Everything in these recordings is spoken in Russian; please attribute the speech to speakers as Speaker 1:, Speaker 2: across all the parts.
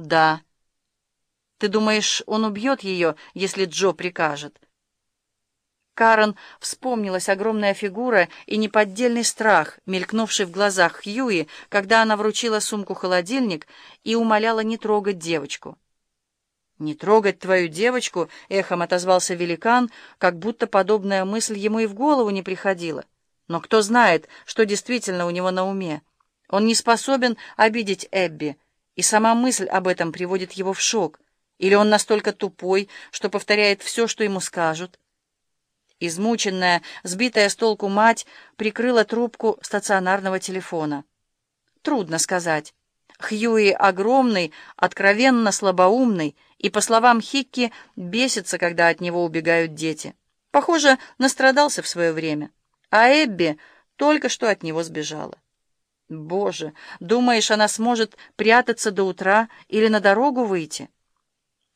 Speaker 1: «Да». «Ты думаешь, он убьет ее, если Джо прикажет?» Карен вспомнилась огромная фигура и неподдельный страх, мелькнувший в глазах Хьюи, когда она вручила сумку-холодильник и умоляла не трогать девочку. «Не трогать твою девочку!» — эхом отозвался великан, как будто подобная мысль ему и в голову не приходила. Но кто знает, что действительно у него на уме. Он не способен обидеть Эбби, и сама мысль об этом приводит его в шок. Или он настолько тупой, что повторяет все, что ему скажут. Измученная, сбитая с толку мать прикрыла трубку стационарного телефона. Трудно сказать. Хьюи огромный, откровенно слабоумный, и, по словам Хикки, бесится, когда от него убегают дети. Похоже, настрадался в свое время. А Эбби только что от него сбежала. Боже, думаешь, она сможет прятаться до утра или на дорогу выйти?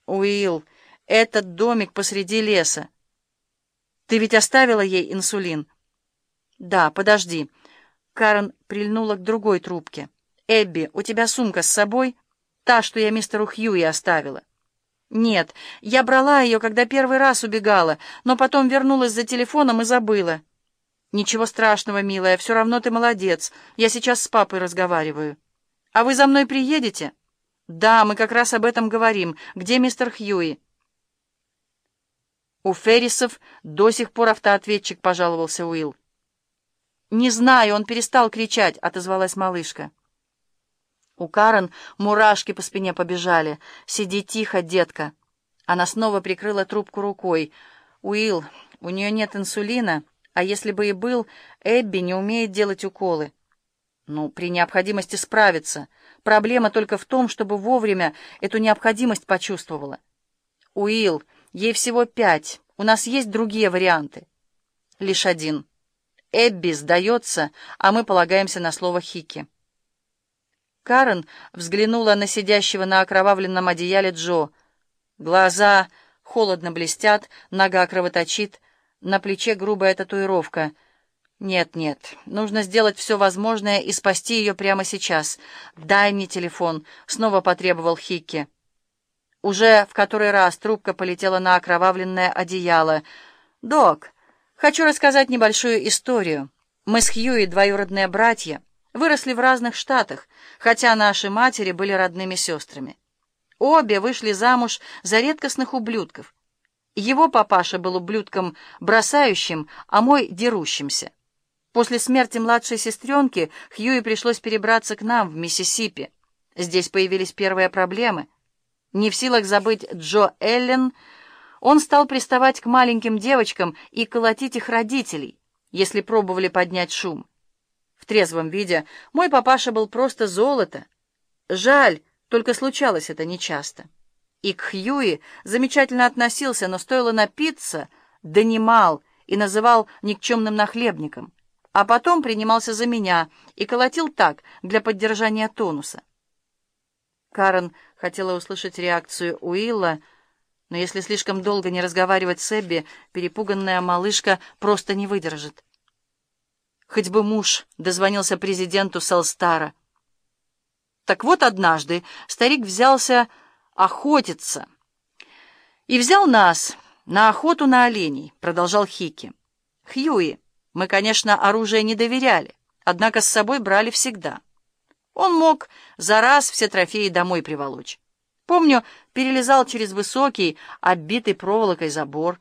Speaker 1: Уилл, этот домик посреди леса. Ты ведь оставила ей инсулин? Да, подожди. Карен прильнула к другой трубке. Эбби, у тебя сумка с собой? Та, что я мистеру Хьюи оставила. Нет, я брала ее, когда первый раз убегала, но потом вернулась за телефоном и забыла. Ничего страшного, милая, все равно ты молодец. Я сейчас с папой разговариваю. А вы за мной приедете? Да, мы как раз об этом говорим. Где мистер Хьюи? «У Феррисов до сих пор автоответчик», — пожаловался Уилл. «Не знаю, он перестал кричать», — отозвалась малышка. У Карен мурашки по спине побежали. «Сиди тихо, детка». Она снова прикрыла трубку рукой. «Уилл, у нее нет инсулина, а если бы и был, Эбби не умеет делать уколы». «Ну, при необходимости справиться. Проблема только в том, чтобы вовремя эту необходимость почувствовала». «Уилл, Ей всего пять. У нас есть другие варианты. Лишь один. Эбби сдается, а мы полагаемся на слово Хики. Карен взглянула на сидящего на окровавленном одеяле Джо. Глаза холодно блестят, нога кровоточит, на плече грубая татуировка. «Нет, нет, нужно сделать все возможное и спасти ее прямо сейчас. Дай мне телефон», — снова потребовал Хикки. Уже в который раз трубка полетела на окровавленное одеяло. «Док, хочу рассказать небольшую историю. Мы с Хьюи двоюродные братья, выросли в разных штатах, хотя наши матери были родными сестрами. Обе вышли замуж за редкостных ублюдков. Его папаша был ублюдком бросающим, а мой — дерущимся. После смерти младшей сестренки Хьюи пришлось перебраться к нам в Миссисипи. Здесь появились первые проблемы — не в силах забыть Джо Эллен, он стал приставать к маленьким девочкам и колотить их родителей, если пробовали поднять шум. В трезвом виде мой папаша был просто золото. Жаль, только случалось это нечасто. И к Хьюи замечательно относился, но стоило напиться, донимал и называл никчемным нахлебником, а потом принимался за меня и колотил так, для поддержания тонуса. Карен хотела услышать реакцию Уилла, но если слишком долго не разговаривать с Эбби, перепуганная малышка просто не выдержит. Хоть бы муж дозвонился президенту Селстара. Так вот однажды старик взялся охотиться. И взял нас на охоту на оленей, продолжал Хики. Хьюи, мы, конечно, оружие не доверяли, однако с собой брали всегда. Он мог за раз все трофеи домой приволочь. Помню, перелезал через высокий, оббитый проволокой забор,